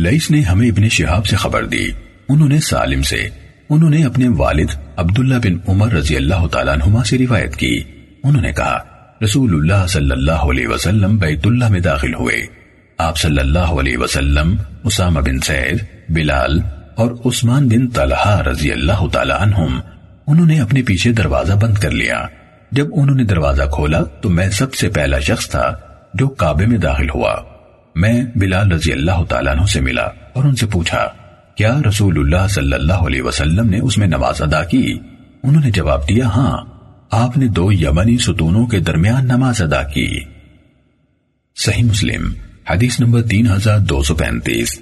لئیس نے ہمیں ابن شہاب سے خبر دی۔ انہوں نے سالم سے، انہوں نے اپنے والد عبداللہ بن عمر رضی اللہ تعالیٰ عنہما سے روایت کی۔ انہوں نے کہا، رسول اللہ صلی اللہ علیہ وسلم بیت اللہ میں داخل ہوئے۔ آپ صلی اللہ علیہ وسلم، اسامہ بن سید بلال اور عثمان بن طلحہ رضی اللہ تعالیٰ عنہم، انہوں نے اپنے پیچھے دروازہ بند کر لیا۔ جب انہوں نے دروازہ کھولا تو میں سب سے پہلا شخص تھا جو کعبے میں داخل ہوا۔ میں بلال رضی اللہ تعالیٰ عنہ سے ملا اور ان سے پوچھا، کیا رسول اللہ صلی اللہ علیہ وسلم نے اس میں نماز ادا کی؟ انہوں نے جواب دیا ہاں آپ نے دو یمنی ستونوں کے درمیان نماز ادا کی۔ صحیح مسلم، حدیث نمبر تین ہزار دو سو پینتیس۔